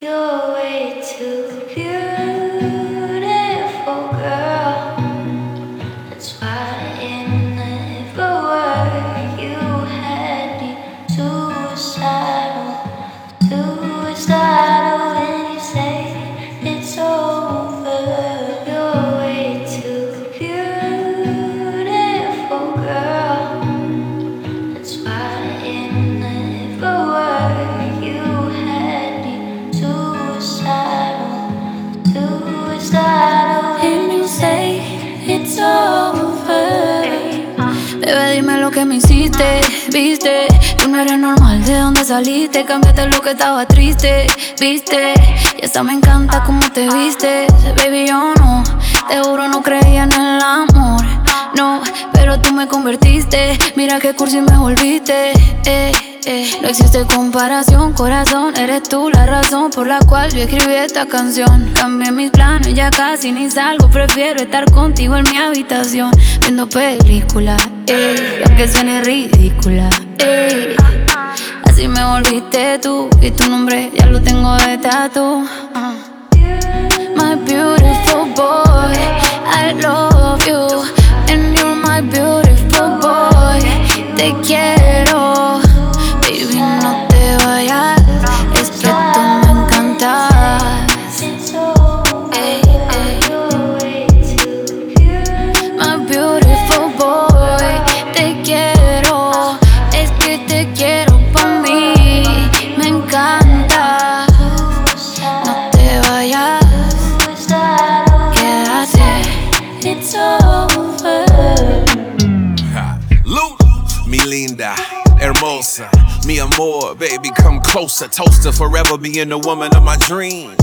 You're way too beautiful, girl. That's why dime lo que me hiciste, viste. Tú no eres normal, ¿de dónde saliste? Cambiaste lo que estaba triste, viste. Y esa me encanta como te viste. Baby, yo no, te juro no creía en el amor. No, pero tú me convertiste. Mira qué cursi me volviste. Eh, eh. No existe comparación, corazón. Eres tú la razón por la cual yo escribí esta canción. Cambié mis planes, ya casi ni salgo. Prefiero estar contigo en mi habitación, viendo películas. Eh, aunque suene ridícula. Eh, así me volviste tú. Y tu nombre ya lo tengo de tatu. My beautiful boy, I love linda, hermosa, mi amor, baby, come closer. Toaster, forever being the woman of my dreams.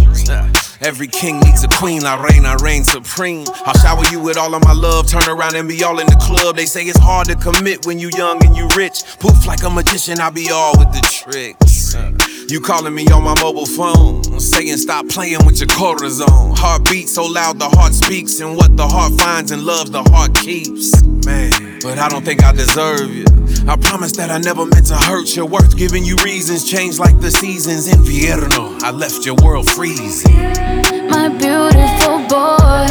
Every king needs a queen, La Reina reign supreme. I'll shower you with all of my love, turn around and be all in the club. They say it's hard to commit when you young and you rich. Poof like a magician, I'll be all with the tricks. Uh, You calling me on my mobile phone, saying stop playing with your cortisone. Heartbeat so loud the heart speaks, and what the heart finds and loves, the heart keeps. Man, but I don't think I deserve you. I promise that I never meant to hurt your Worth giving you reasons, change like the seasons. In invierno, I left your world freezing. My beautiful boy,